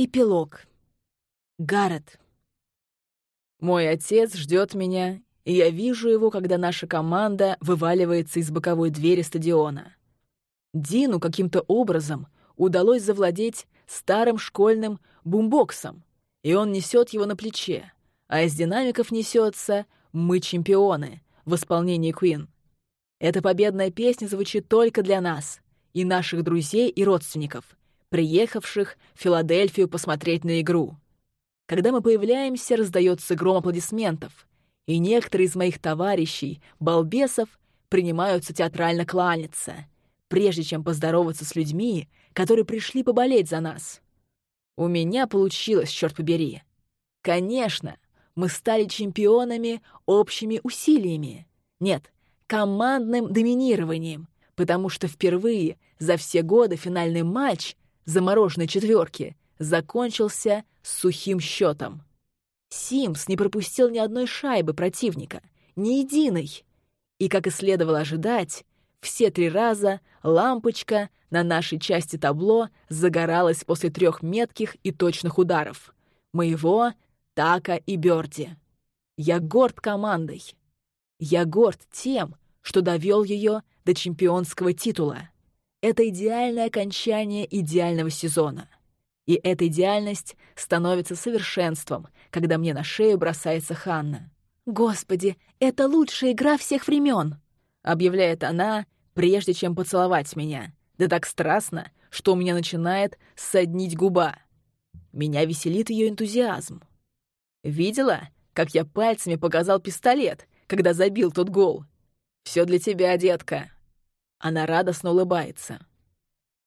Эпилог. Гаррет. Мой отец ждет меня, и я вижу его, когда наша команда вываливается из боковой двери стадиона. Дину каким-то образом удалось завладеть старым школьным бумбоксом, и он несет его на плече, а из динамиков несется «Мы чемпионы» в исполнении Queen. Эта победная песня звучит только для нас и наших друзей и родственников — приехавших в Филадельфию посмотреть на игру. Когда мы появляемся, раздается гром аплодисментов, и некоторые из моих товарищей, балбесов, принимаются театрально кланяться, прежде чем поздороваться с людьми, которые пришли поболеть за нас. У меня получилось, черт побери. Конечно, мы стали чемпионами общими усилиями. Нет, командным доминированием, потому что впервые за все годы финальный матч замороженной четверки закончился сухим счетом. Симс не пропустил ни одной шайбы противника, ни единой. И, как и следовало ожидать, все три раза лампочка на нашей части табло загоралась после трех метких и точных ударов. Моего, Така и Бёрди. Я горд командой. Я горд тем, что довел ее до чемпионского титула. Это идеальное окончание идеального сезона. И эта идеальность становится совершенством, когда мне на шею бросается Ханна. «Господи, это лучшая игра всех времен!» — объявляет она, прежде чем поцеловать меня. Да так страстно, что у меня начинает соднить губа. Меня веселит ее энтузиазм. Видела, как я пальцами показал пистолет, когда забил тот гол? Все для тебя, детка. Она радостно улыбается.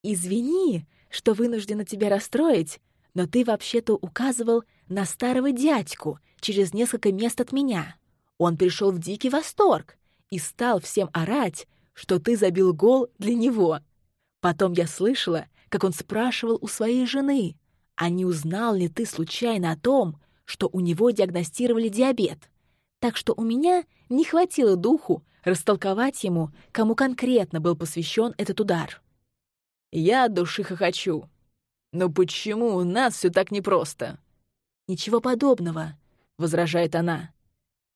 «Извини, что вынуждена тебя расстроить, но ты вообще-то указывал на старого дядьку через несколько мест от меня. Он пришел в дикий восторг и стал всем орать, что ты забил гол для него. Потом я слышала, как он спрашивал у своей жены, а не узнал ли ты случайно о том, что у него диагностировали диабет. Так что у меня не хватило духу растолковать ему, кому конкретно был посвящен этот удар. «Я от души хохочу. Но почему у нас все так непросто?» «Ничего подобного», — возражает она.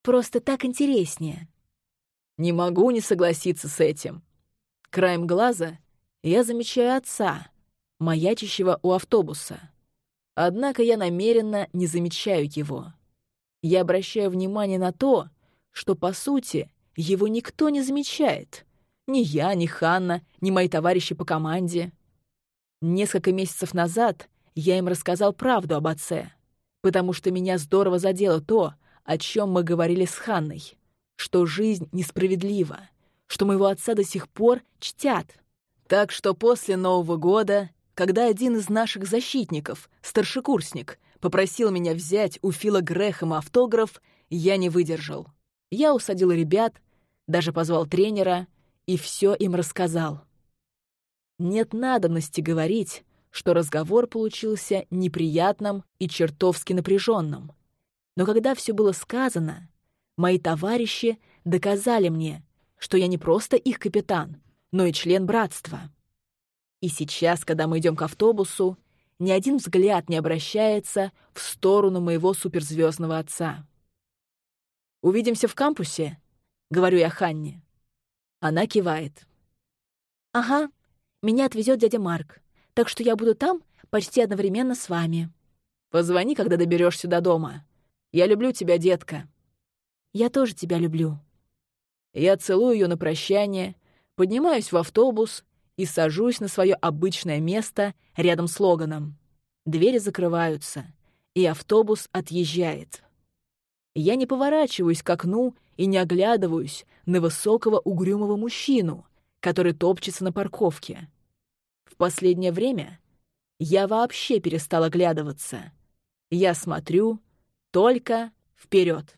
«Просто так интереснее». Не могу не согласиться с этим. Краем глаза я замечаю отца, маячащего у автобуса. Однако я намеренно не замечаю его. Я обращаю внимание на то, что, по сути, его никто не замечает. Ни я, ни Ханна, ни мои товарищи по команде. Несколько месяцев назад я им рассказал правду об отце, потому что меня здорово задело то, о чем мы говорили с Ханной, что жизнь несправедлива, что моего отца до сих пор чтят. Так что после Нового года, когда один из наших защитников, старшекурсник, попросил меня взять у Фила Грэхэма автограф, я не выдержал. Я усадил ребят даже позвал тренера и все им рассказал. Нет надобности говорить, что разговор получился неприятным и чертовски напряженным. Но когда все было сказано, мои товарищи доказали мне, что я не просто их капитан, но и член братства. И сейчас, когда мы идем к автобусу, ни один взгляд не обращается в сторону моего суперзвездного отца. «Увидимся в кампусе?» — говорю я Ханне. Она кивает. «Ага, меня отвезет дядя Марк, так что я буду там почти одновременно с вами». «Позвони, когда доберешься до дома. Я люблю тебя, детка». «Я тоже тебя люблю». Я целую ее на прощание, поднимаюсь в автобус и сажусь на свое обычное место рядом с Логаном. Двери закрываются, и автобус отъезжает. Я не поворачиваюсь к окну и не оглядываюсь на высокого угрюмого мужчину, который топчется на парковке. В последнее время я вообще перестал оглядываться. Я смотрю только вперед.